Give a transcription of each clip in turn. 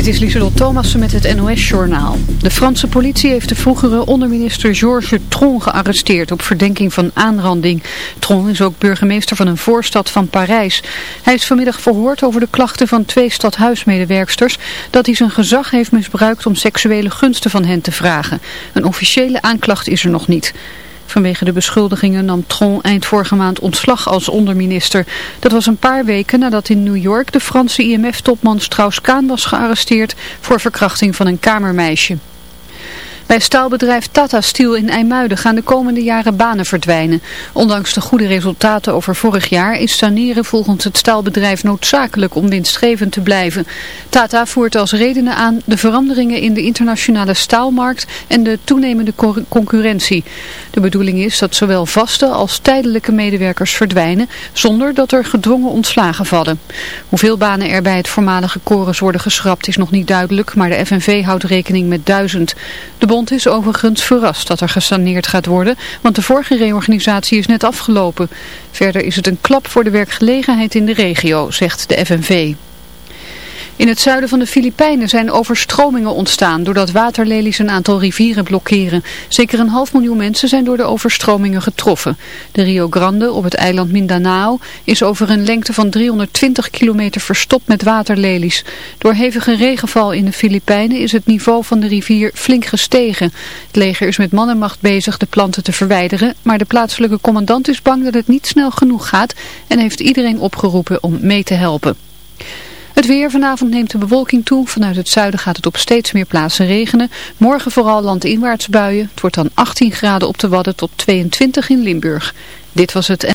Dit is Lieselot Thomassen met het NOS-journaal. De Franse politie heeft de vroegere onderminister Georges Tron gearresteerd op verdenking van aanranding. Tron is ook burgemeester van een voorstad van Parijs. Hij is vanmiddag verhoord over de klachten van twee stadhuismedewerksters dat hij zijn gezag heeft misbruikt om seksuele gunsten van hen te vragen. Een officiële aanklacht is er nog niet. Vanwege de beschuldigingen nam Tron eind vorige maand ontslag als onderminister. Dat was een paar weken nadat in New York de Franse IMF-topman Strauss-Kaan was gearresteerd voor verkrachting van een kamermeisje. Bij staalbedrijf Tata Steel in IJmuiden gaan de komende jaren banen verdwijnen. Ondanks de goede resultaten over vorig jaar is saneren volgens het staalbedrijf noodzakelijk om winstgevend te blijven. Tata voert als redenen aan de veranderingen in de internationale staalmarkt en de toenemende concurrentie. De bedoeling is dat zowel vaste als tijdelijke medewerkers verdwijnen zonder dat er gedwongen ontslagen vallen. Hoeveel banen er bij het voormalige Corus worden geschrapt is nog niet duidelijk, maar de FNV houdt rekening met duizend. De is overigens verrast dat er gesaneerd gaat worden, want de vorige reorganisatie is net afgelopen. Verder is het een klap voor de werkgelegenheid in de regio, zegt de FNV. In het zuiden van de Filipijnen zijn overstromingen ontstaan doordat waterlelies een aantal rivieren blokkeren. Zeker een half miljoen mensen zijn door de overstromingen getroffen. De Rio Grande op het eiland Mindanao is over een lengte van 320 kilometer verstopt met waterlelies. Door hevige regenval in de Filipijnen is het niveau van de rivier flink gestegen. Het leger is met man en macht bezig de planten te verwijderen, maar de plaatselijke commandant is bang dat het niet snel genoeg gaat en heeft iedereen opgeroepen om mee te helpen. Het weer vanavond neemt de bewolking toe. Vanuit het zuiden gaat het op steeds meer plaatsen regenen. Morgen vooral landinwaarts buien. Het wordt dan 18 graden op de Wadden tot 22 in Limburg. Dit was het...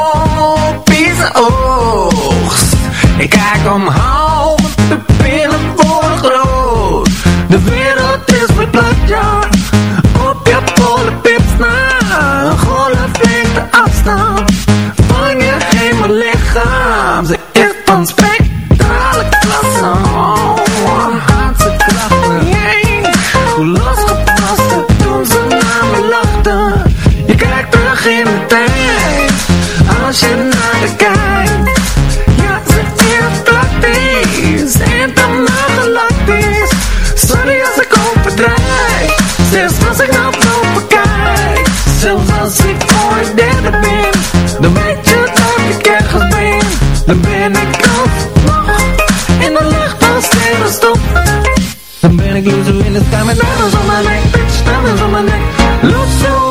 Oogst. Ik kijk omhoog, Dan ben ik alsnog. In de lucht als sterrenstof. Dan ben ik loser in de sky met diamonds om mijn nek. Bitch, diamonds om mijn nek. Loser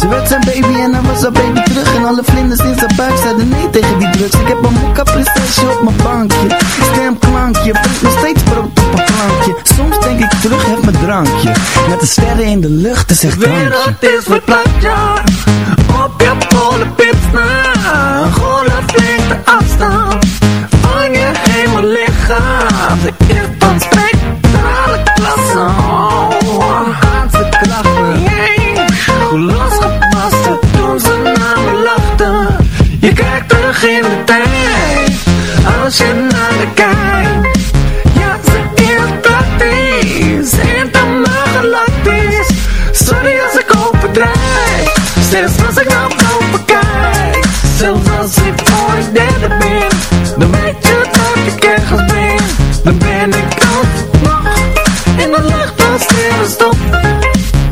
Ze werd zijn baby en hij was haar baby terug. En alle vlinders in zijn buik zeiden nee tegen die drugs. Ik heb een mokka Playstation op mijn bankje. Stemklankje, brengt nog steeds brood op een plankje. Soms denk ik terug, heb mijn drankje. Met de sterren in de lucht, te zegt De drankje. wereld is verplaatst, ja. Op je polenpips na golf de afstand. Van je hele lichaam Ze is van spectrale klasse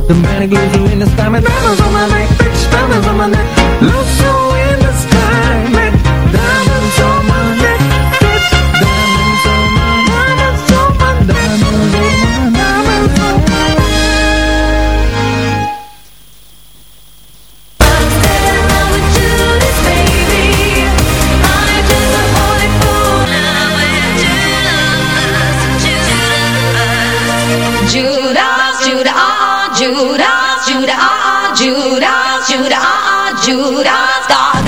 The man who you in the stomach. Judah, Judah, God.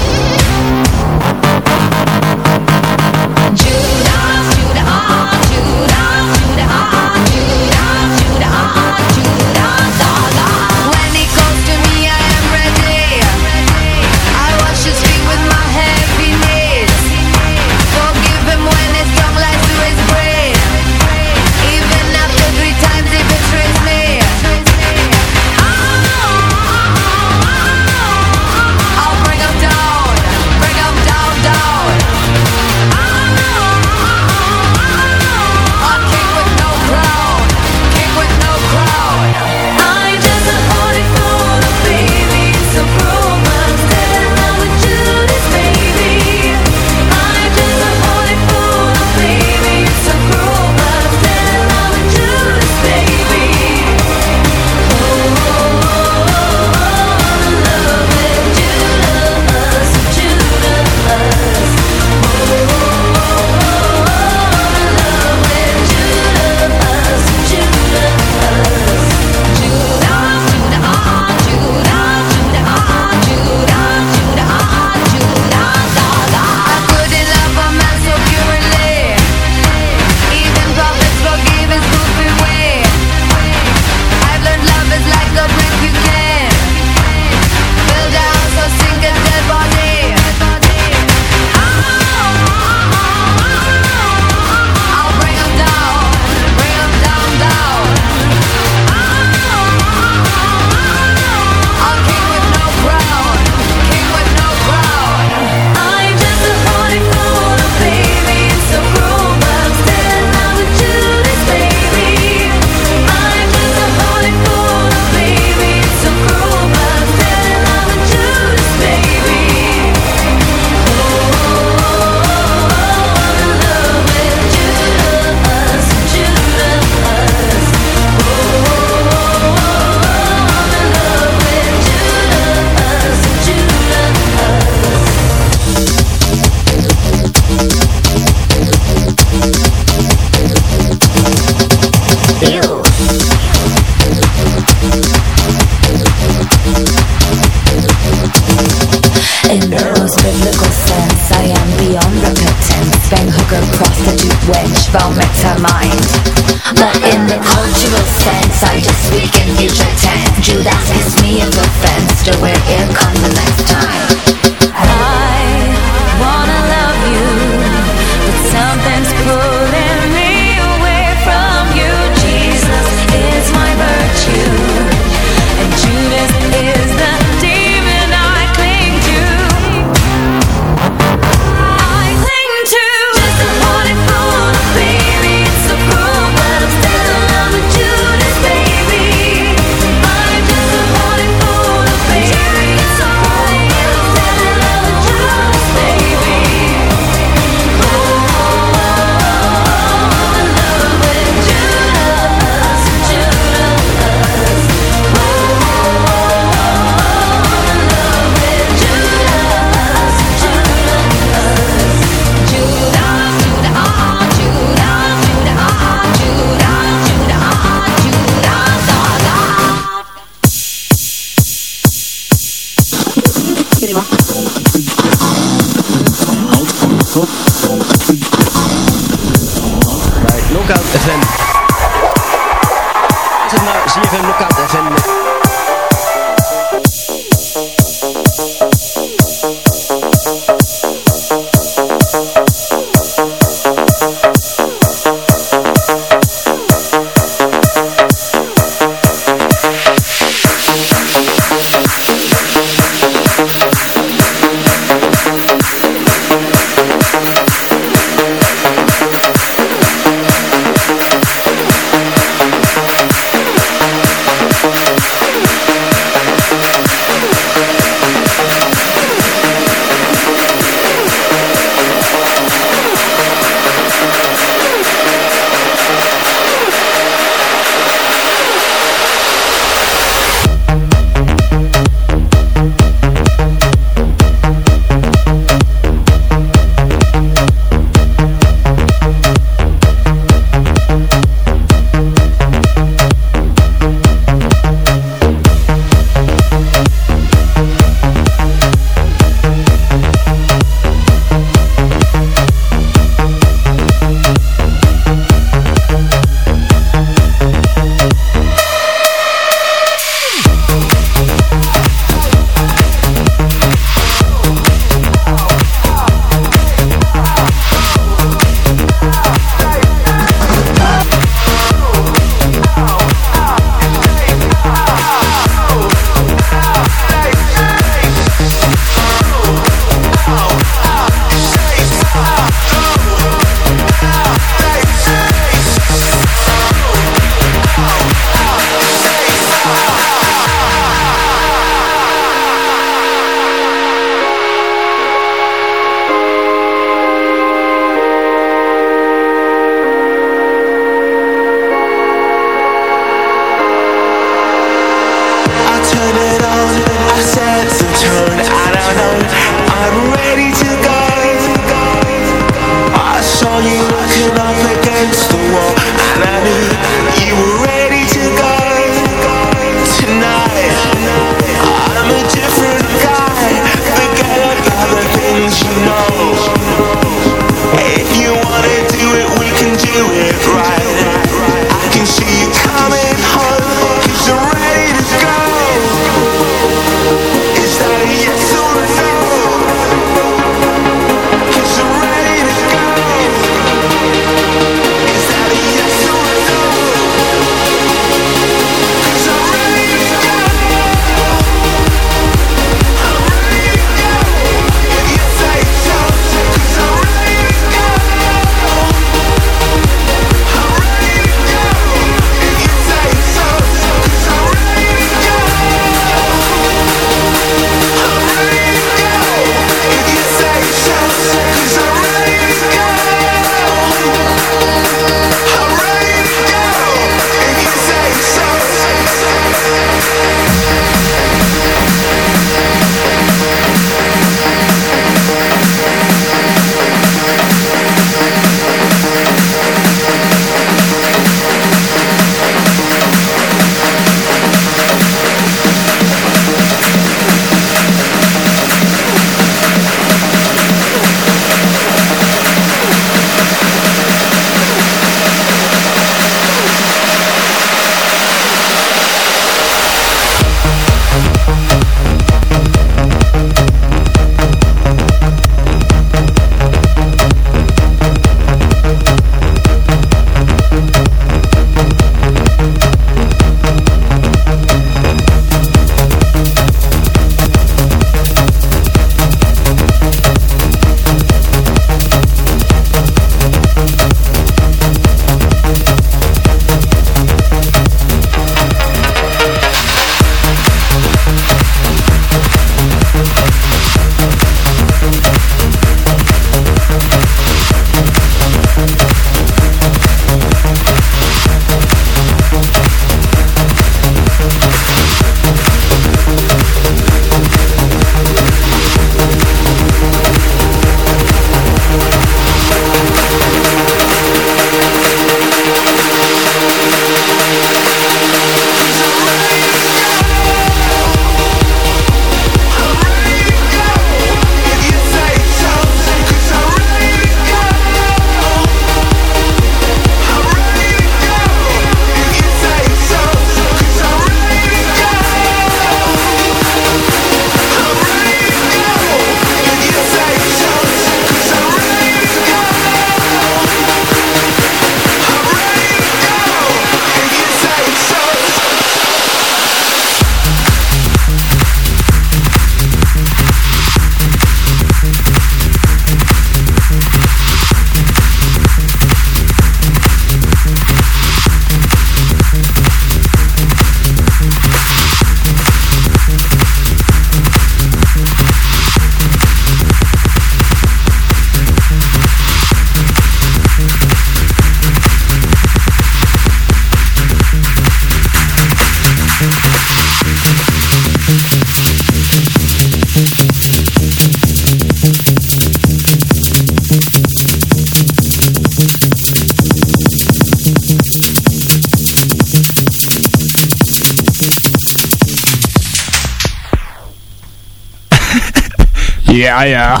Ja, ja.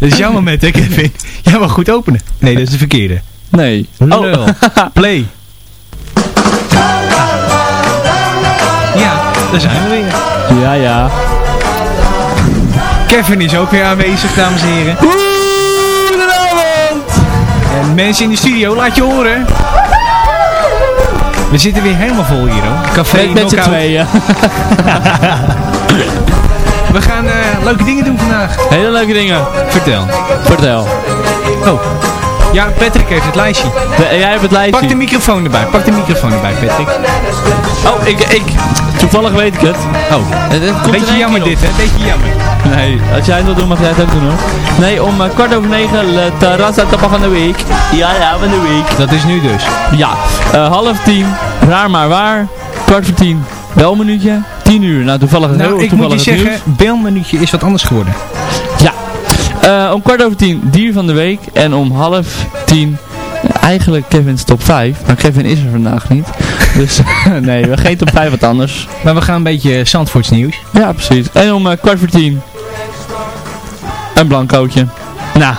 Dat is jouw moment, hè Kevin? Jij mag goed openen. Nee, dat is de verkeerde. Nee. Lul. Play. Ja, daar zijn we weer. Ja, ja. Kevin is ook weer aanwezig, dames en heren. Goedenavond! En mensen in de studio, laat je horen. We zitten weer helemaal vol hier hoor. Café Met, met tweeën. We gaan eh, leuke dingen doen vandaag. Hele leuke dingen. Vertel. Vertel. Oh. Ja, Patrick heeft het lijstje. De, jij hebt het lijstje. Pak de microfoon erbij. Pak de microfoon erbij, Patrick. Oh, ik... ik. Toevallig weet ik het. Oh. Het, komt Beetje jammer dit, hè? Beetje jammer. Nee, als jij het wil doen, mag jij het ook doen, hoor. Nee, om uh, kwart over negen, de Terrassa van de Week. Ja, ja, van de Week. Dat is nu dus. Ja. Eh, half tien, raar maar waar. Kwart voor tien, wel minuutje. 10 uur. Nou, toevallig nou, heel ik toevallig moet je zeggen, nieuws. is wat anders geworden. Ja. Eh, om kwart over tien, dier van de week. En om half tien, eigenlijk Kevin's top 5. Maar nou, Kevin is er vandaag niet. Dus nee, we geen top 5 wat anders. Maar we gaan een beetje Zandvoorts nieuws. Ja, precies. En om eh, kwart voor tien, een blankootje. Nou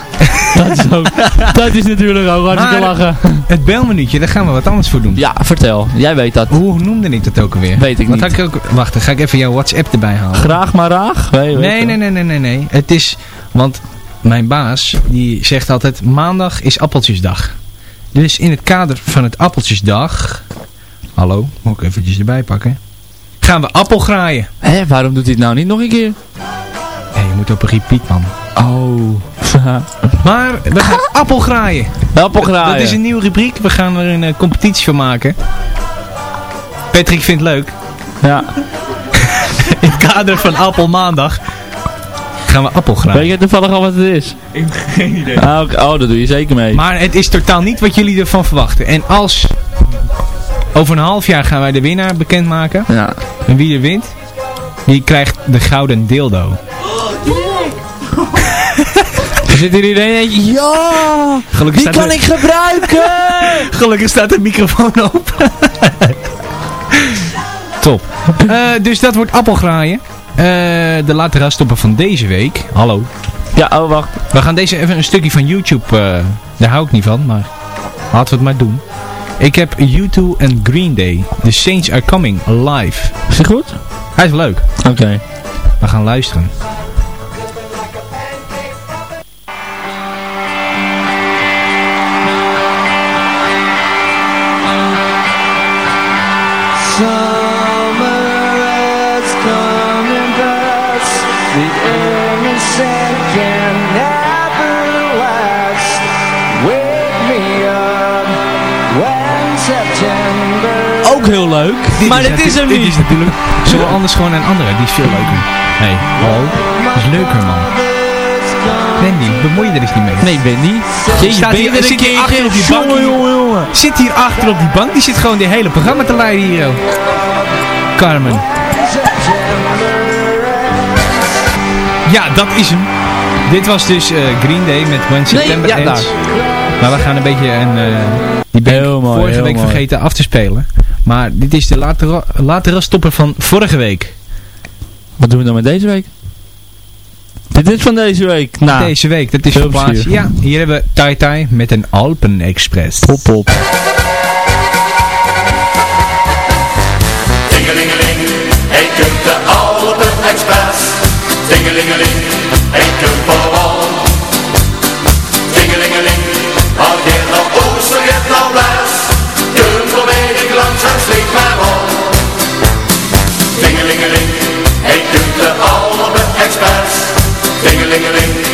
dat is, ook, dat is natuurlijk ook hartstikke Maar- lachen. Het belminuutje, daar gaan we wat anders voor doen. Ja, vertel. Jij weet dat. Hoe noemde ik dat ook alweer? Weet ik niet. had ik ook, wacht, dan ga ik even jouw WhatsApp erbij halen. Graag maar raag? Nee, nee, nee, nee, nee, nee. Het is, want mijn baas, die zegt altijd, maandag is appeltjesdag. Dus in het kader van het appeltjesdag, hallo, moet ik eventjes erbij pakken, gaan we appel graaien. Hé, waarom doet hij het nou niet nog een keer? Hé, je moet op een repeat, man. Oh. Maar we gaan appel graaien. Appelgraaien. Dat is een nieuwe rubriek. We gaan er een eh, competitie van maken. Patrick vindt het leuk. Ja. In het kader van Appel Maandag gaan we appel graaien. Weet je toevallig al wat het is? Ik heb geen idee. Ah, oh, dat doe je zeker mee. Maar het is totaal niet wat jullie ervan verwachten. En als over een half jaar gaan wij de winnaar bekendmaken. Ja. En wie er wint, die krijgt de gouden dildo. Er zit hier iedereen eentje. Ja! Gelukkig Die staat kan ik gebruiken! Gelukkig staat de microfoon open. Top. Eh, dus dat wordt appelgraaien. Eh, de latere stoppen van deze week. Hallo. Ja, oh wacht. We gaan deze even een stukje van YouTube. eh, daar hou ik niet van, maar laten we het maar doen. Ik heb U2 en Green Day. The Saints Are Coming live. Is die goed? Hij is leuk. Oké. We gaan luisteren. Ook heel leuk. maar dit is hem Dit niet. is natuurlijk... Zullen we anders gewoon een andere? Die is veel leuker. Nee, hallo. Dat is leuker, man. Wendy, bemoei je er eens niet mee. Nee, niet. Jeetje, Staat ben hier- je er zit hier achter op die bank Jongen, jongen, jongen. Zit hier achter op die bank. Die zit gewoon dit hele programma te leiden hier. Carmen. Ja, dat is hem. Dit was dus eh, Green Day met When September ja, Ends. Maar we gaan een beetje een... eh, die ben ik Heel mooi, vorige heel week mooi. vergeten af te spelen. Maar dit is de latere, latere stopper van vorige week. Wat doen we dan met deze week? Dit is van deze week. Nou, Deze week, dat is verplaatst. plezier. Ja, hier hebben we Tai Tai met een Alpen Express. pop pop. Tingelingeling, de Alpen Express. Tingelingeling, Tingelingeling,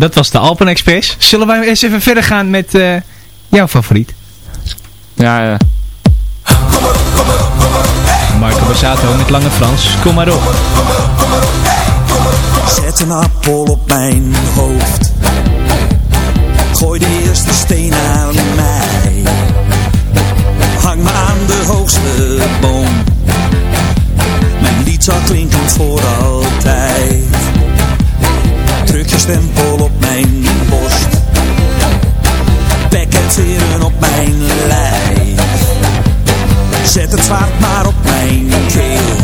dat was de Alpen Express. Zullen wij eens even verder gaan met eh, jouw favoriet? Ja, ja. Marco Borsato met Lange Frans. Kom maar op. Zet een appel op mijn hoofd. Gooi de eerste steen aan mij. Hang me aan de hoogste boom. Mijn lied zal klinken voor altijd. Stempel op mijn borst. Pakketeren op mijn lijf. Zet het zwaard maar op mijn keel.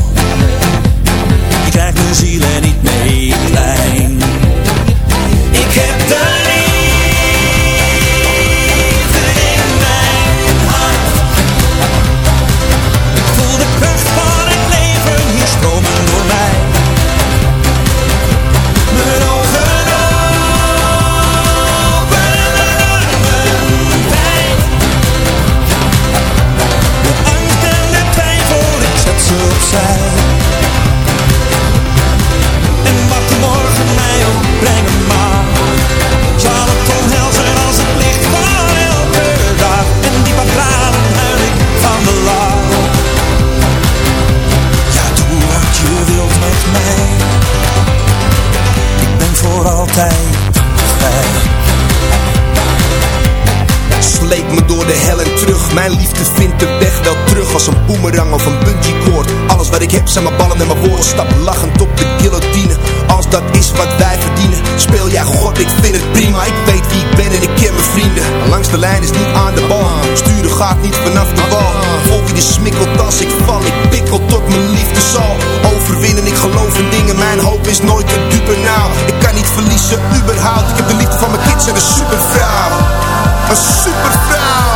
Je krijgt mijn ziel zijn mijn ballen en mijn woorden Stap lachend op de guillotine. Als dat is wat wij verdienen Speel jij god, ik vind het prima. Ik weet wie ik ben en ik ken mijn vrienden. Langs de lijn is niet aan de bal. Sturen gaat niet vanaf de wal Volg wie de smikkelt als ik val Ik pikkel tot mijn liefde zal. Overwinnen, ik geloof in dingen Mijn hoop is nooit te dupe nou Ik kan niet verliezen, überhaupt. Ik heb de liefde van mijn kids en een supervrouw. Een supervrouw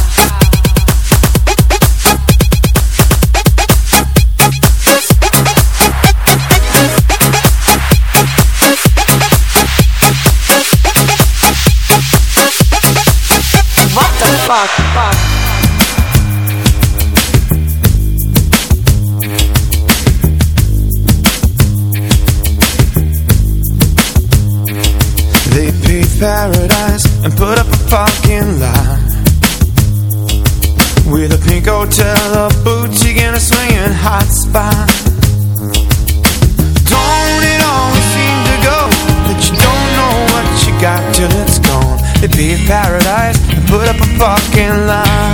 Fuck? fuck? They paved paradise and put up a parking lot With a pink hotel, a boutique and a swinging hot spot Don't it always seem to go That you don't know what you got till it's gone They paved paradise and put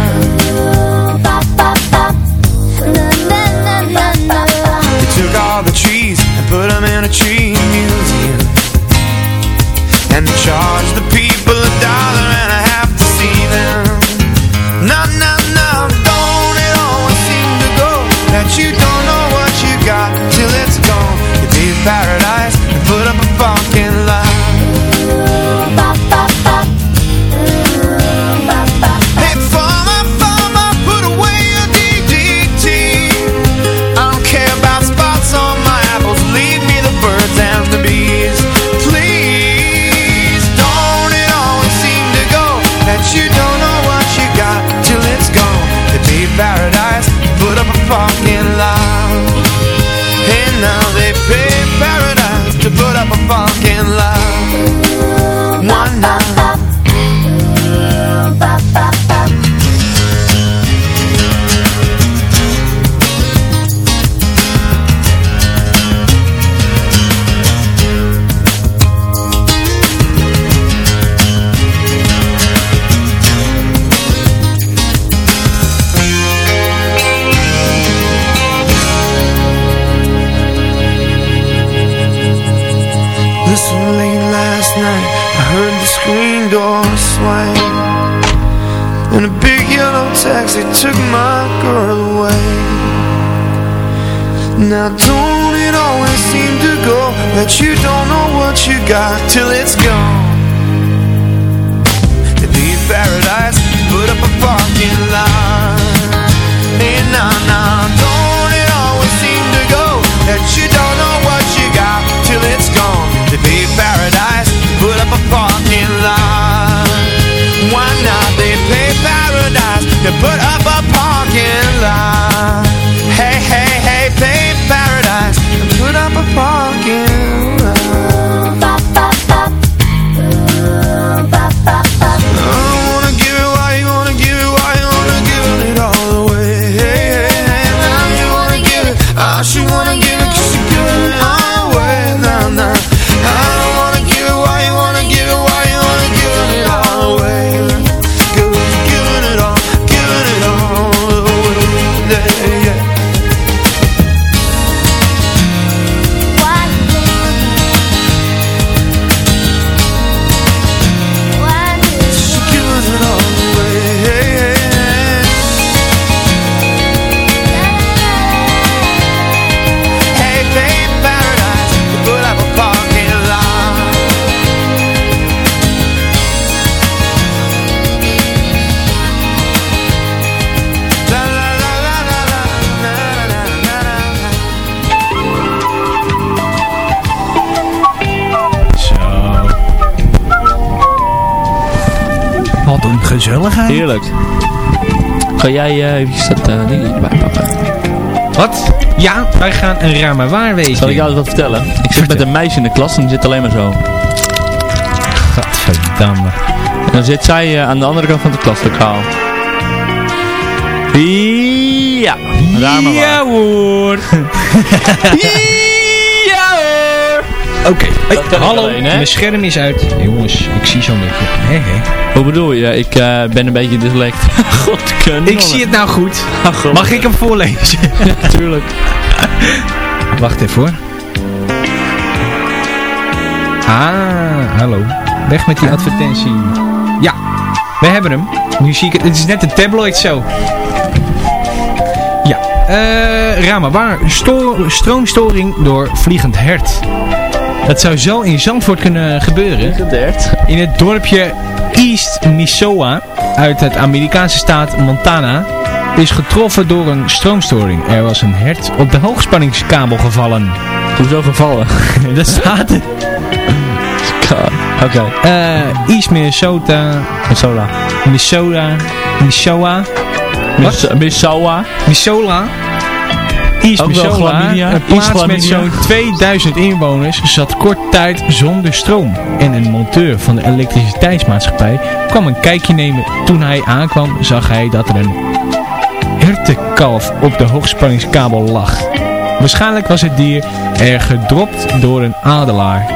Heerlijk. Ga jij eh eventjes dat uh, ding erbij pakken? Wat? Ja, wij gaan een raar waar wezen. Zal ik jou eens wat vertellen? Ik zit met een meisje in de klas en die zit alleen maar zo. Gadverdamme. En dan zit zij eh, aan de andere kant van het klaslokaal. Ja, raar maar waar. Ja hoor. Oké, hey, hallo, alleen, mijn scherm is uit. Jongens, ik zie zo'n beetje. Hé, hé. Hoe bedoel je? Ik eh, ben een beetje dyslect. God. Ik zie het nou goed. Ach, God. Mag ik hem voorlezen? Ja, tuurlijk. Wacht even hoor. Ah, hallo. Weg met die advertentie. Ja, we hebben hem. Nu zie ik het. Het is net een tabloid zo. Ja, eh Rama, waar? Sto stroomstoring door vliegend hert. Dat zou zo in Zandvoort kunnen gebeuren. In het dorpje East Missoula uit het Amerikaanse staat Montana is getroffen door een stroomstoring. Er was een hert op de hoogspanningskabel gevallen. Hoezo gevallen? Dat staat er. Oké. Eh, East Minnesota, Missoula. Missoula, Missoula, Mis Missoula. East Ook wel Missoula, chlamydia. een plaats met zo'n 2000 inwoners, zat kort tijd zonder stroom. En een monteur van de elektriciteitsmaatschappij kwam een kijkje nemen. Toen hij aankwam zag hij dat er een hertenkalf op de hoogspanningskabel lag. Waarschijnlijk was het dier er gedropt door een adelaar.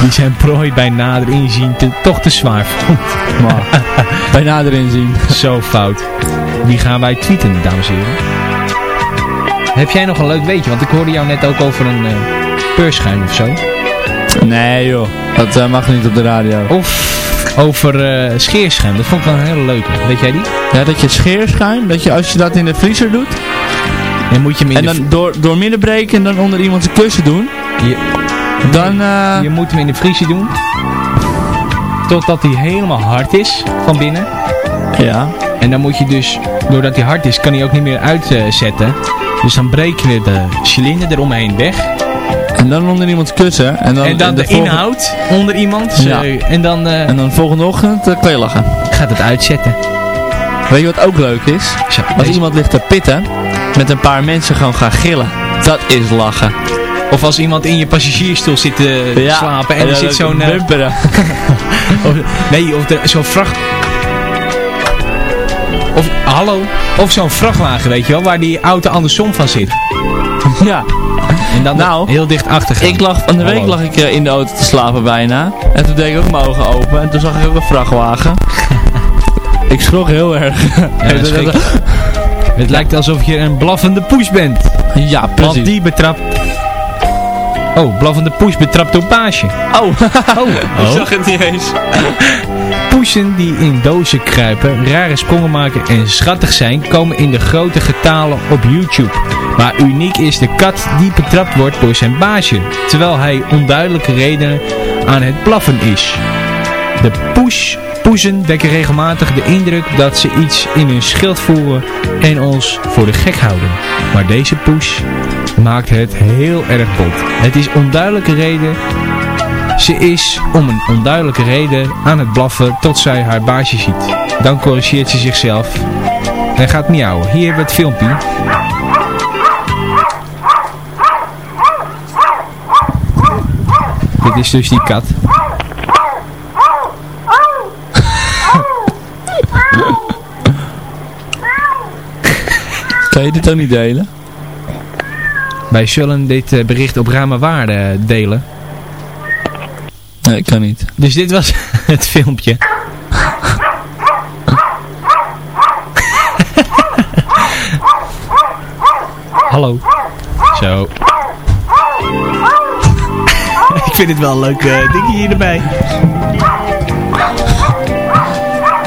Die zijn prooi bij nader inzien te, toch te zwaar vond. Maar, bij nader inzien. Zo fout. Die gaan wij tweeten, dames en heren. Heb jij nog een leuk weetje? Want ik hoorde jou net ook over een eh peurschuim of zo. Nee joh, dat eh, mag niet op de radio. Of over eh scheerschuim. Dat vond ik wel een hele leuke. Weet jij die? Ja, dat je scheerschuim, dat je als je dat in de vriezer doet, Dan moet je hem in en de dan door, door midden breken en dan onder iemands kussen doen, Je, dan... je moet hem in de vriezer doen. Totdat hij helemaal hard is van binnen. Ja. En dan moet je dus, doordat hij hard is, kan hij ook niet meer uitzetten. Dus dan breek je de cilinder eromheen weg. En dan onder iemands kussen. En dan, en dan de, volgende- inhoud onder iemand. Ja. Zo, En dan eh, En dan volgende ochtend uh, kan je lachen. gaat het uitzetten. Weet je wat ook leuk is? Als deze- iemand ligt te pitten, met een paar mensen gewoon gaan gillen. Dat is lachen. Of als iemand in je passagiersstoel zit te slapen en er zit zo'n... eh, of, nee, of zo'n vracht... Of, hallo? Of zo'n vrachtwagen, weet je wel, waar die auto andersom van zit. ja. En dan Nou, heel dicht achter gaan. Ik lag, van de week Hallo. lag ik eh, in de auto te slapen bijna. En toen deed ik ook mijn ogen open. En toen zag ik ook een vrachtwagen. ik schrok heel erg. Ja. Het lijkt alsof je een blaffende poes bent. ja, Want precies. die betrapt... Oh, blaffende poes betrapt door paasje. Oh, Oh, ik zag het niet eens. Poesen die in dozen kruipen, rare sprongen maken en schattig zijn, komen in de grote getalen op YouTube. Maar uniek is de kat die betrapt wordt door zijn baasje, terwijl hij onduidelijke redenen aan het blaffen is. De poes, poezen wekken regelmatig de indruk dat ze iets in hun schild voeren en ons voor de gek houden. Maar deze poes maakt het heel erg bot. Het is onduidelijke reden ze is om een onduidelijke reden aan het blaffen tot zij haar baasje ziet. Dan corrigeert ze zichzelf en gaat miauwen. Hier hebben we het filmpje. Dit is dus die kat. Kan je dit ook niet delen? Wij zullen dit eh, bericht op ruime waarde delen. Nee, ik kan niet. Dus dit was het filmpje. Hallo. Zo. Ik vind het wel een leuk eh, dingetje hier erbij.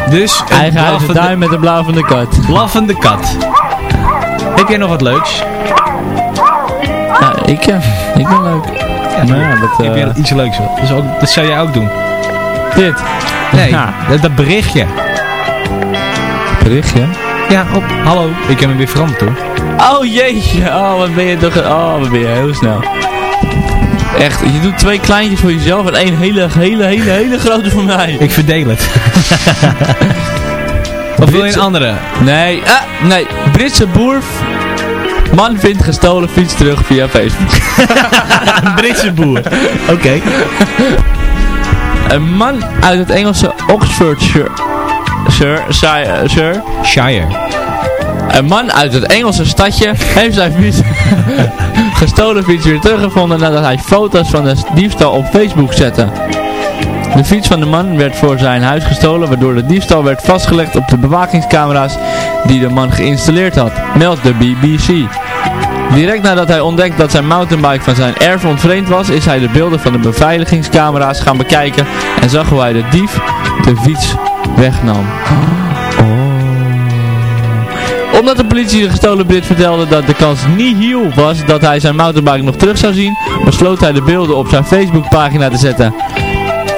Dus een Eigen blaffende, duim met een blauwende kat. blaffende kat. Heb jij nog wat leuks? Ja, ik, ja. ik ben leuk. maar ja, dat, Heb je eh, iets leuks? Dat, is ook, dat zou jij ook doen. dit. Nee, Ja. dat, dat berichtje. Berichtje. Ja, op. Hallo. Ik heb hem weer veranderd hoor. Oh jeetje, oh wat ben je toch, oh wat ben je heel snel. Echt, je doet twee kleintjes voor jezelf en één hele, hele, hele, hele grote voor mij. Ik verdeel het. of wil je een andere? Nee, ah, nee. Britse boer. Man vindt gestolen fiets terug via Facebook. een Britse boer. Oké. Een man uit het Engelse Oxfordshire. Sir, Shire, Sir. Shire. Een man uit het Engelse stadje heeft zijn fiets, gestolen fiets weer teruggevonden nadat hij foto's van de diefstal op Facebook zette. De fiets van de man werd voor zijn huis gestolen, waardoor de diefstal werd vastgelegd op de bewakingscamera's die de man geïnstalleerd had, meldt de BBC. Direct nadat hij ontdekte dat zijn mountainbike van zijn erf ontvreemd was, is hij de beelden van de beveiligingscamera's gaan bekijken en zag hoe hij de dief de fiets wegnam. Omdat de politie de gestolen Brit vertelde dat de kans niet heel was dat hij zijn mountainbike nog terug zou zien, besloot hij de beelden op zijn Facebookpagina te zetten.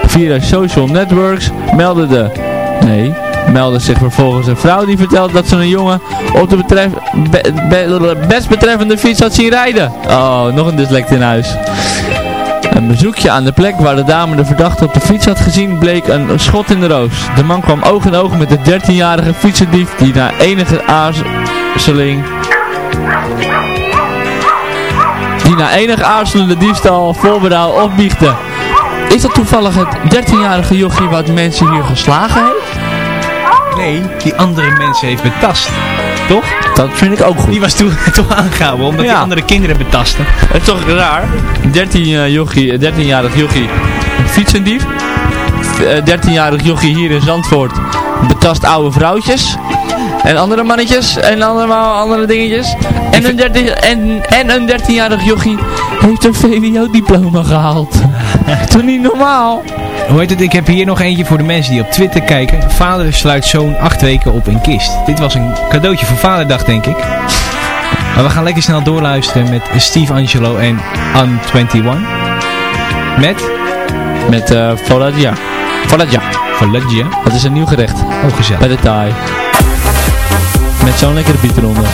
Via social networks meldde de... Nee, meldde zich vervolgens een vrouw die vertelde dat ze een jongen op de best betreffende fiets had zien rijden. Oh, nog een dyslect in huis. Een bezoekje aan de plek waar de dame de verdachte op de fiets had gezien bleek een schot in de roos. De man kwam oog in oog met de 13-jarige fietsendief die na enige aarzeling... Die na enige aarzelende diefstal vol berouw opbiechte. Is dat toevallig het 13-jarige jochie wat mensen hier geslagen heeft? Nee, die andere mensen heeft betast. Toch? Dat vind ik ook goed. Die was toen toch aangehouden omdat Ja. die andere kinderen betasten. Het is toch raar? 13 eh, jochie, 13-jarig jochie, fietsendief. Eh, 13-jarig jochie hier in Zandvoort betast oude vrouwtjes. En andere mannetjes en andere, andere dingetjes. En een 13 en, en een 13-jarig jochie heeft een VWO-diploma gehaald. Toch niet normaal? Hoe heet het? Ik heb hier nog eentje voor de mensen die op Twitter kijken. Vader sluit zoon acht weken op in kist. Dit was een cadeautje voor vaderdag, denk ik. Maar we gaan lekker snel doorluisteren met Steve Angelo en Un21. Met? Met eh Faladia. Faladia. Faladia. Dat is een nieuw gerecht. Oh, gezellig. Bij de Thai. Met zo'n lekkere biet eronder.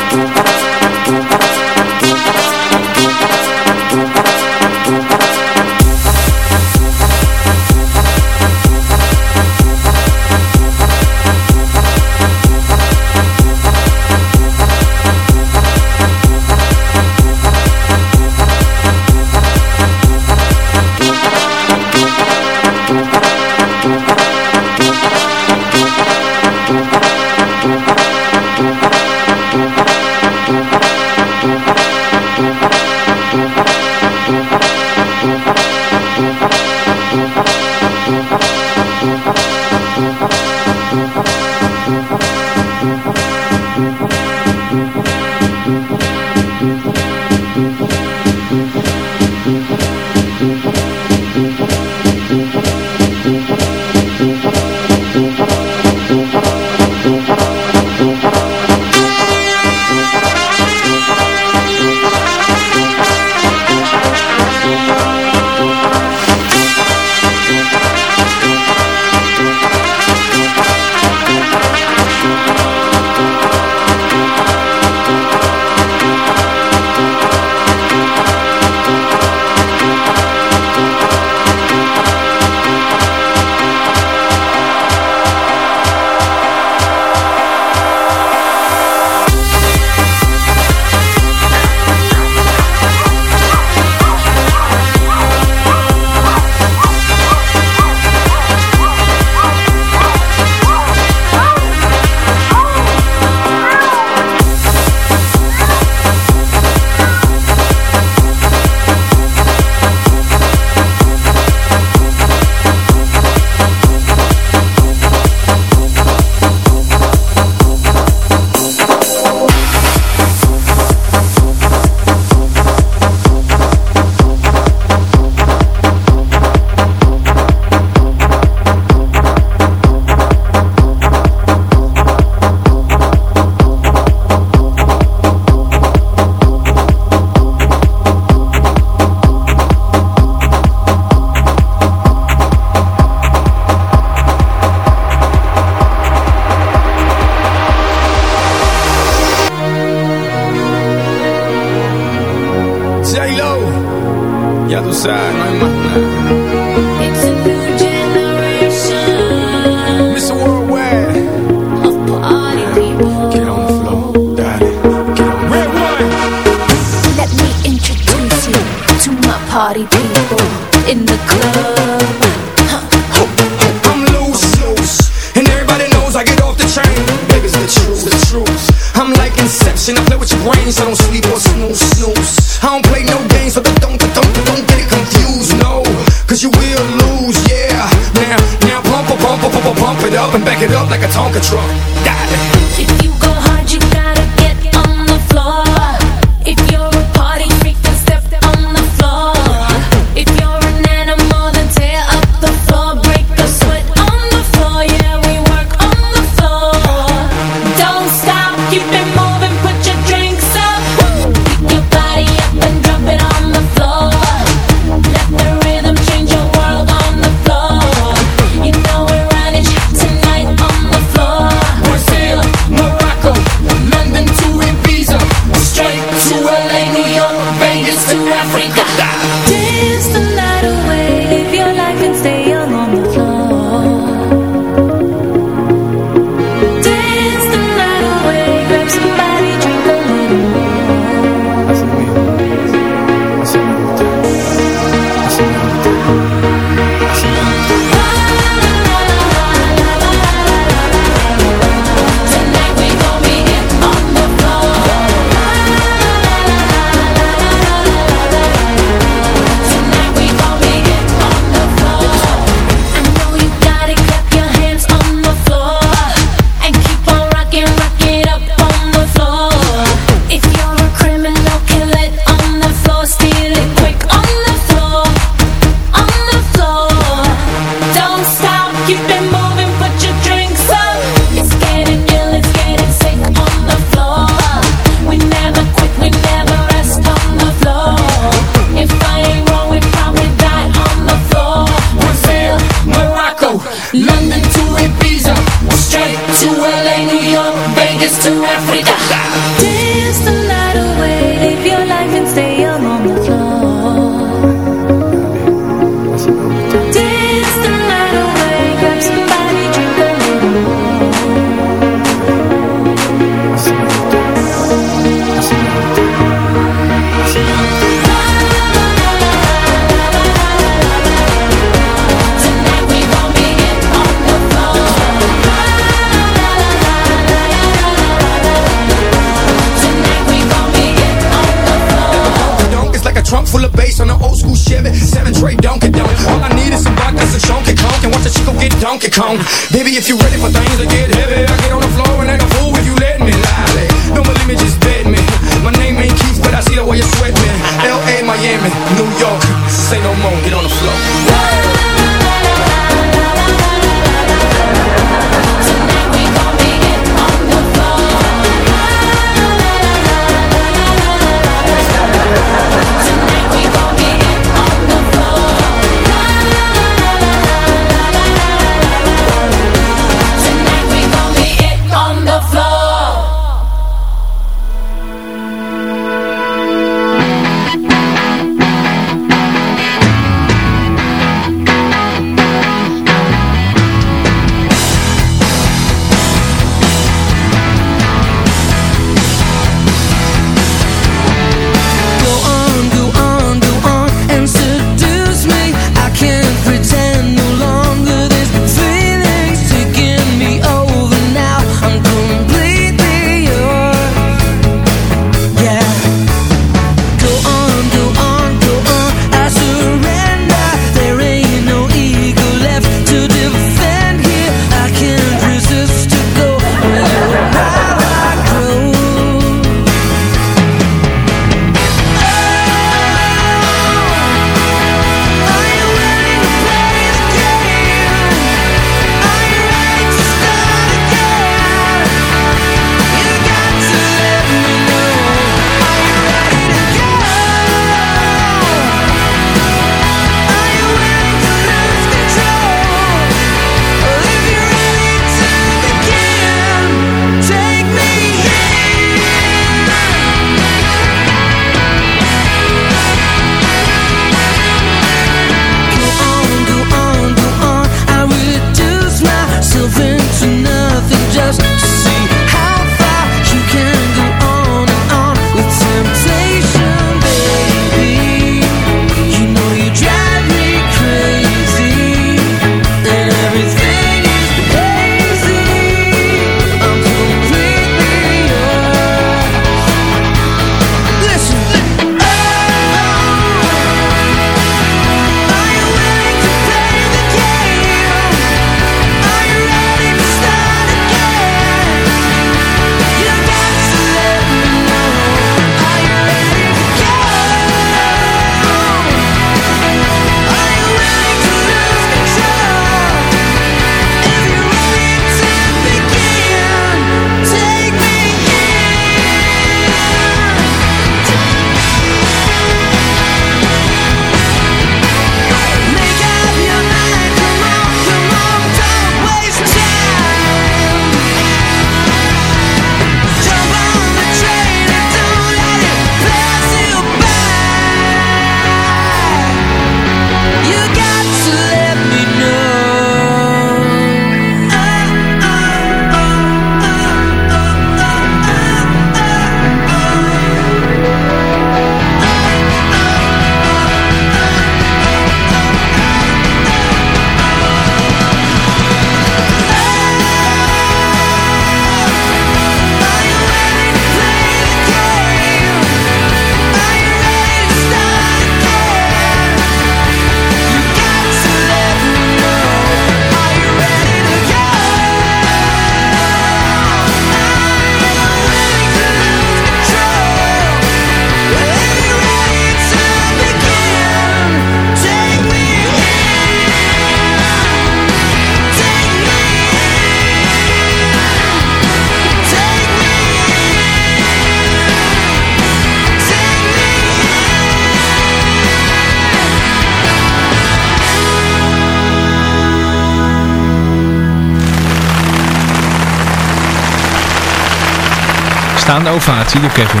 Staande ovatie door Kevin.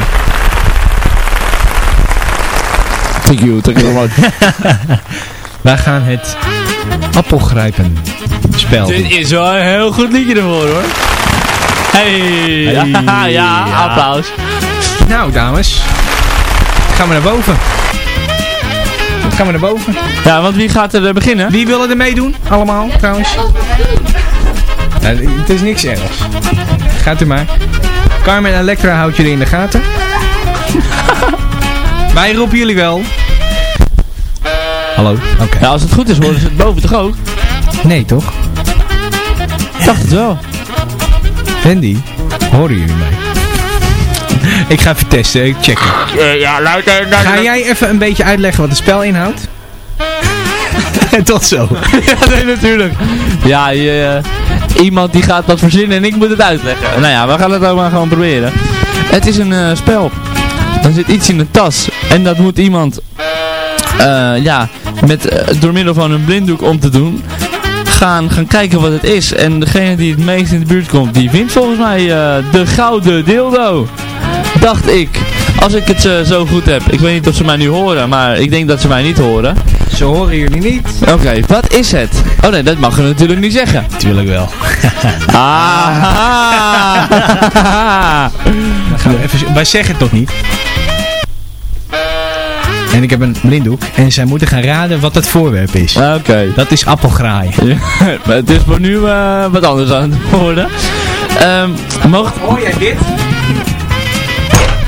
Thank you, thank you very much. Wij gaan het appelgrijpen spel doen. Dit is wel een heel goed liedje ervoor hoor. Hey, ja, ja, Ja. applaus. Nou, dames. Gaan we naar boven. Gaan we naar boven. Ja, want wie gaat er eh, beginnen? Wie willen er meedoen? Allemaal, trouwens. Ja, het is niks ergs. Gaat u maar. Carmen en Electra houdt jullie in de gaten. Wij roepen jullie wel. Hallo? Oké. Ja, als het goed is horen ze het boven toch ook? Nee, toch? Ik dacht het wel. Andy, horen jullie mij? Ik ga even testen, ik check het. ja, luister. Ga jij even een beetje uitleggen wat het spel inhoudt? Tot zo. ja, nee, natuurlijk. Ja, je, eh, iemand die gaat dat verzinnen en ik moet het uitleggen. Nou ja, we gaan het ook maar gewoon proberen. Het is een eh, spel. Er zit iets in de tas. En dat moet iemand, eh, ja, met, eh, door middel van een blinddoek om te doen, gaan, gaan kijken wat het is. En degene die het meest in de buurt komt, die wint volgens mij de gouden dildo. Dacht ik. Als ik het zo goed heb. Ik weet niet of ze mij nu horen, maar ik denk dat ze mij niet horen. Ze horen jullie niet. Oké, wat is het? Oh nee, dat mag je natuurlijk niet zeggen. Tuurlijk wel. Ah. Dan gaan we even, wij zeggen het toch niet? En ik heb een blinddoek en zij moeten gaan raden wat het voorwerp is. Oké. Dat is appelgraaien. Ja, maar het is voor nu eh, wat anders aan het worden. Ehm mocht... Hoor jij dit?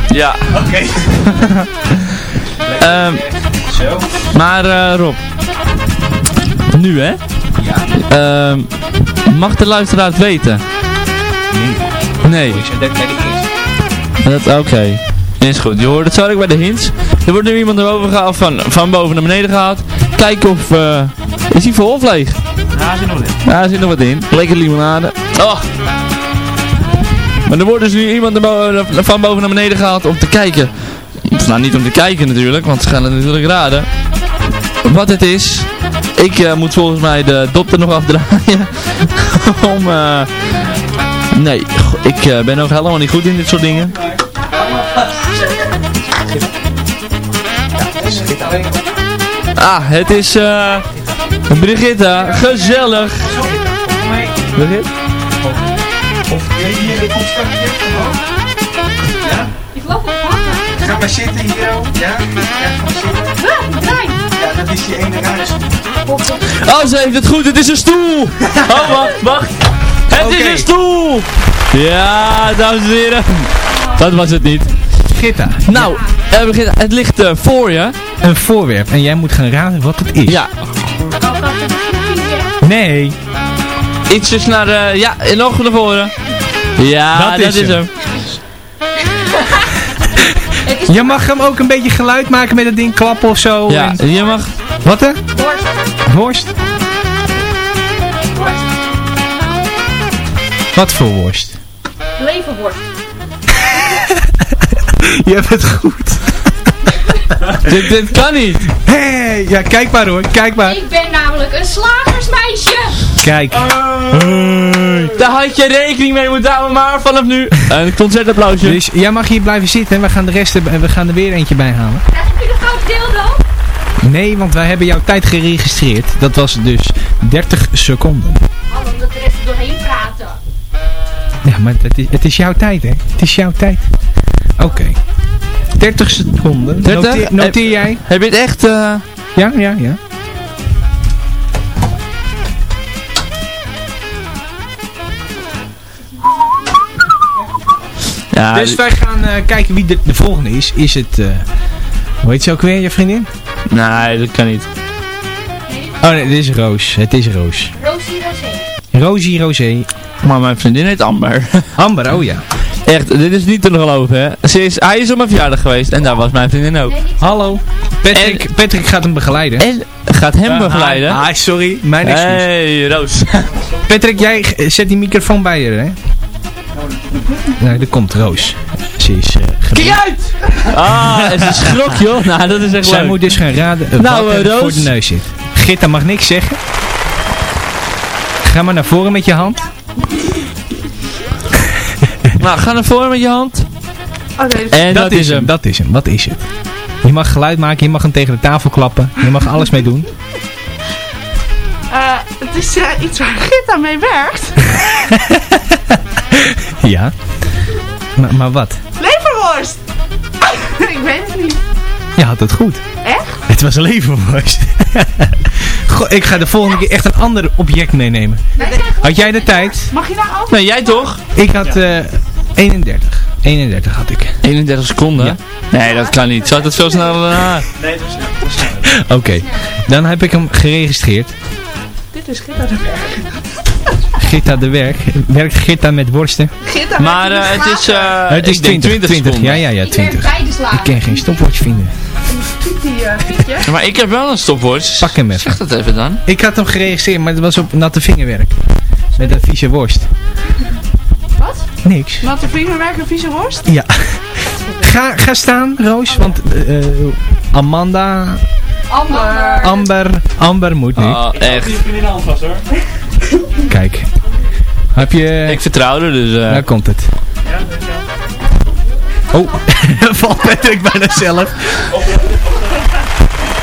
Ja. Oké. Ehm, Zo. maar eh, Rob. Nu hè? Ja. Ehm, mag de luisteraar het weten? Nee. Nee. Dat Oké. Is goed. Je hoort het zo ook bij de hints. Er wordt nu iemand erover gehaald van, van boven naar beneden gehaald. Kijken of... eh, is hij vol of leeg? Ja, ze nog niet. Ja, er zit nog wat in. Lekker limonade. Oh. Maar er wordt dus nu iemand er bo- van boven naar beneden gehaald om te kijken. Nou, niet om te kijken natuurlijk, want ze gaan het natuurlijk raden. Wat het is. Ik eh, moet volgens mij de dop er nog afdraaien. om... eh nee, ik eh, ben ook helemaal niet goed in dit soort dingen. Ah, het is eh Brigitta. Gezellig. Brigitte? Of hier een. Ja? Ik maar zitten hier. ook. Ja? Ja, ga maar zitten. Ah, trein. Ja, dat is die ene rare Oh, ze heeft het goed. Het is een stoel. Oh, wacht, wacht. Het is een stoel. Ja, dames en heren. Dat was het niet. Gitta. Nou, eh, het ligt eh, voor je. Een voorwerp en jij moet gaan raden wat het is. Ja, Nee. ietsjes naar, eh, ja, nog naar voren. Ja, Dat dat, is is hem. Je mag hem ook een beetje geluid maken met het ding klappen of zo. Ja, en- je mag... Wat hè? Worst. Wat voor worst? Leverworst. Je hebt het goed. dit, dit kan niet. Hey, ja, kijk maar hoor, kijk maar. Ik ben namelijk een slagersmeisje. Kijk. Daar had je rekening mee moeten houden, maar vanaf nu... Een concertapplausje. Dus jij mag hier blijven zitten en we gaan de rest er, we gaan er weer eentje bij halen. Krijg ik nu de gouden dildo? Nee, want wij hebben jouw tijd geregistreerd. Dat was dus 30 seconden. Hallo, omdat de rest er doorheen praten. Ja, maar het is, het is jouw tijd, hè? Het is jouw tijd. Oké. 30 seconden. 30? Noteer, noteer Heb- jij? Heb je het echt... eh, Ja, ja, ja. Ja, Dus wij gaan eh, kijken wie de, de volgende is. Is het... eh hoe heet ze ook weer, je vriendin? Nee, dat kan niet. Oh nee, dit is Roos. Het is Roos. Rosie Rosé. Rosie Rosé. Maar mijn vriendin heet Amber. Amber, oh ja. Echt, dit is niet te geloven, hè. Ze is, hij is op mijn verjaardag geweest en daar was mijn vriendin ook. Hallo. Patrick, Patrick gaat hem begeleiden. En gaat hem begeleiden. Ah, sorry. Mijn excuus. Hey, Roos. Patrick, jij g- zet die microfoon bij je, hè? Nee, er komt Roos. Ze is uh, Kijk uit! Ah, het is schrok, joh. Nou, dat is echt Zij leuk. moet dus gaan raden eh, Nou, wat eh, er voor de neus zit. Gitta mag niks zeggen. Ga maar naar voren met je hand. Nou, ga naar voren met je hand. En dat, is hem. Dat is hem. Wat is het? Je mag geluid maken, je mag hem tegen de tafel klappen. Je mag alles mee doen. Eh, het is eh, iets waar Gitta mee werkt. Ja. Maar, maar wat? Leverworst! ik weet het niet. Je had het goed. Echt? Het was leverworst. Goh, ik ga de volgende keer echt een ander object meenemen. Had jij de tijd? Mag je nou ook? Nee, jij toch? Ik had eh 31. 31 had ik. 31 seconden? Nee, dat kan niet. Zou het veel sneller dan haar? Nee, dat is dat sneller. Oké. Dan heb ik hem geregistreerd. Dit is werk. Gitta de werk. Werkt Gitta met worsten? Gitta Maar eh, het is, eh het is ik denk 20, 20. seconden. Ja, ja, ja, 20. Beide Ik kan geen stopwatch vinden. Maar ik heb wel een stopwatch. Pak hem even. Zeg dat even dan. Ik had hem geregistreerd, maar het was op natte vingerwerk. Met een vieze worst. Wat? Niks. Natte vingerwerk en vieze worst? Ja. Ga, ga staan, Roos, want eh, Amanda, Amber. Amber, Amber moet nu. Oh, echt. Je vriendin hand vast hoor. Kijk. Heb je... Ik vertrouw er, dus... eh Daar komt het. Ja, dankjewel. Oh, valt Patrick bijna zelf.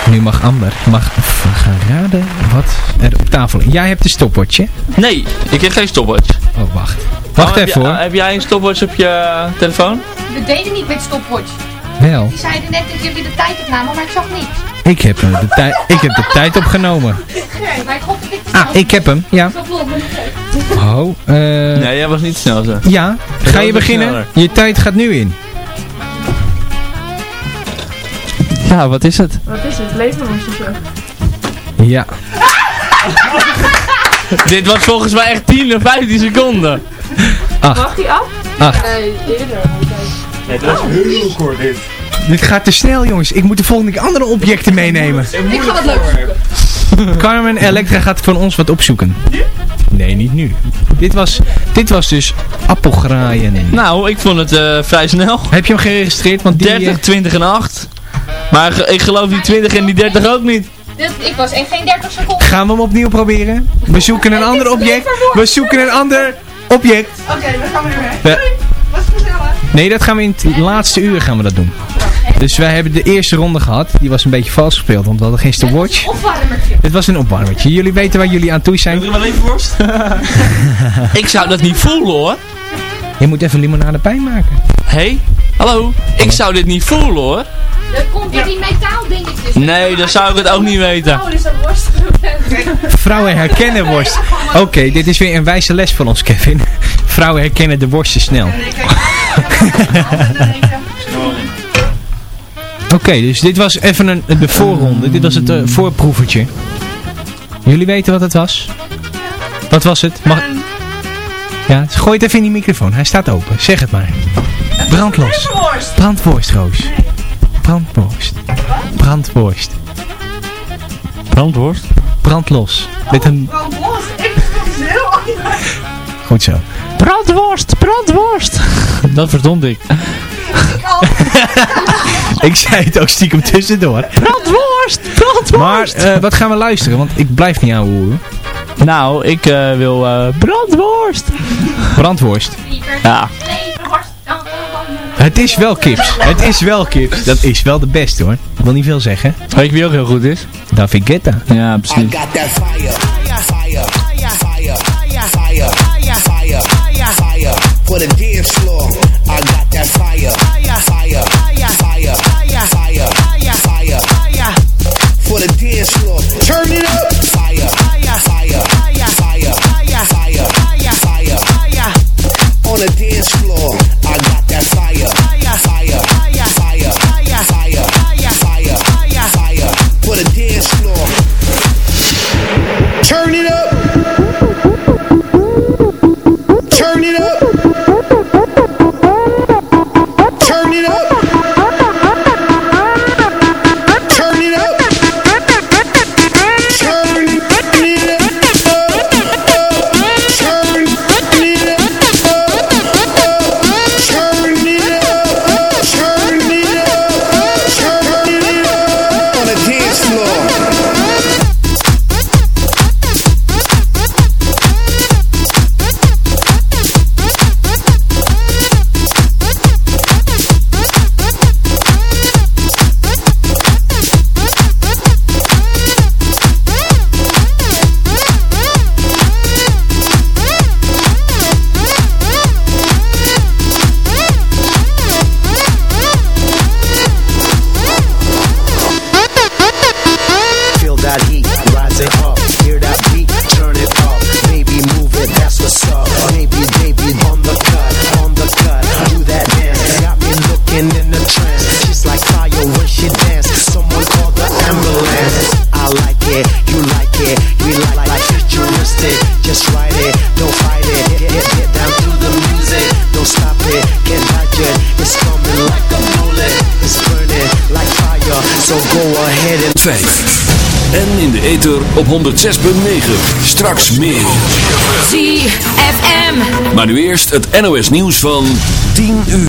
Nu mag Amber mag gaan raden wat er op tafel is. Jij hebt de stopwatch, hè? Nee, ik heb geen stopwatch. Oh, wacht. Wacht Oh, heb even je- hoor. Heb jij een stopwatch op je telefoon? We deden niet met stopwatch. Wel, Die zeiden net dat jullie de tijd opnamen, maar ik zag niks. ik heb, hem de tijd- ik heb de tijd opgenomen. Maar ik hoop dat ik Ah, ik heb hem, ja. Niet Oh, eh... Nee, jij was niet snel zo. Ja, ga je beginnen? sneller. Je tijd gaat nu in. Ja, wat is het? Wat is het? Zo? Ja. Dit was volgens mij echt 10 of 15 seconden. Mag die af? Acht. Nee, eerder. Nee, dat is heel kort dit. Dit gaat te snel, jongens. Ik moet de volgende keer andere objecten meenemen. Ik ga het leuk. Carmen Electra gaat van ons wat opzoeken. Nee, niet nu. Dit was, dit was dus appelgraaien. Nou, ik vond het eh, vrij snel. Heb je hem geregistreerd? Want die, 30, 20 en 8. Maar ik geloof die 20 en die 30 ook niet. Ik was in geen 30 seconden. Gaan we hem opnieuw proberen? We zoeken een ander object. We zoeken een ander object. Oké, dan gaan we weer weg. Was. Nee, dat gaan we in het laatste uur gaan we dat doen. Dus wij hebben de eerste ronde gehad. Die was een beetje vals gespeeld, want we hadden geen stopwatch. Opwarmertje. Het was een opwarmertje. Jullie weten waar jullie aan toe zijn. Doe er wel even worst. Ik zou dat niet voelen hoor. Je moet even limonade bij maken. Hé, hey, hallo. Ik zou dit niet voelen hoor. Dat komt door die metaaldingetjes. Nee, dan zou ik het ook niet weten. Oh, is dat worst Vrouwen herkennen worst. Oké, dit is weer een wijze les van ons, Kevin. Vrouwen herkennen de worsten snel. Oké, dus dit was even een, de voorronde. Dit was het voorproevertje. Jullie weten wat het was? Wat was het? Mag... Ja, gooi het even in die microfoon. Hij staat open. Zeg het maar. Brandlos. Brandworst, Roos. Brandworst. Brandworst. Brandworst? Brandlos. Met een... Brandlos. Ik vond het heel anders. Goed zo. Brandworst, brandworst. Dat verstond ik. Ik zei het ook stiekem tussendoor. Brandworst, brandworst. Maar eh, wat gaan we luisteren? Want ik blijf niet aan horen. Nou, ik eh, wil eh, brandworst. Brandworst. Ja. Het is wel kips. Het is wel kips. Dat is wel de beste hoor. Ik wil niet veel zeggen. Weet je wie ook heel goed is? David Guetta. Ja, precies. got that fire, fire, fire, fire for the dance floor. I got that fire, fire, fire, fire, fire, fire, fire. Fire for the dance floor. Turn it up, Straks meer. ZFM. Maar nu eerst het NOS nieuws van 10 uur.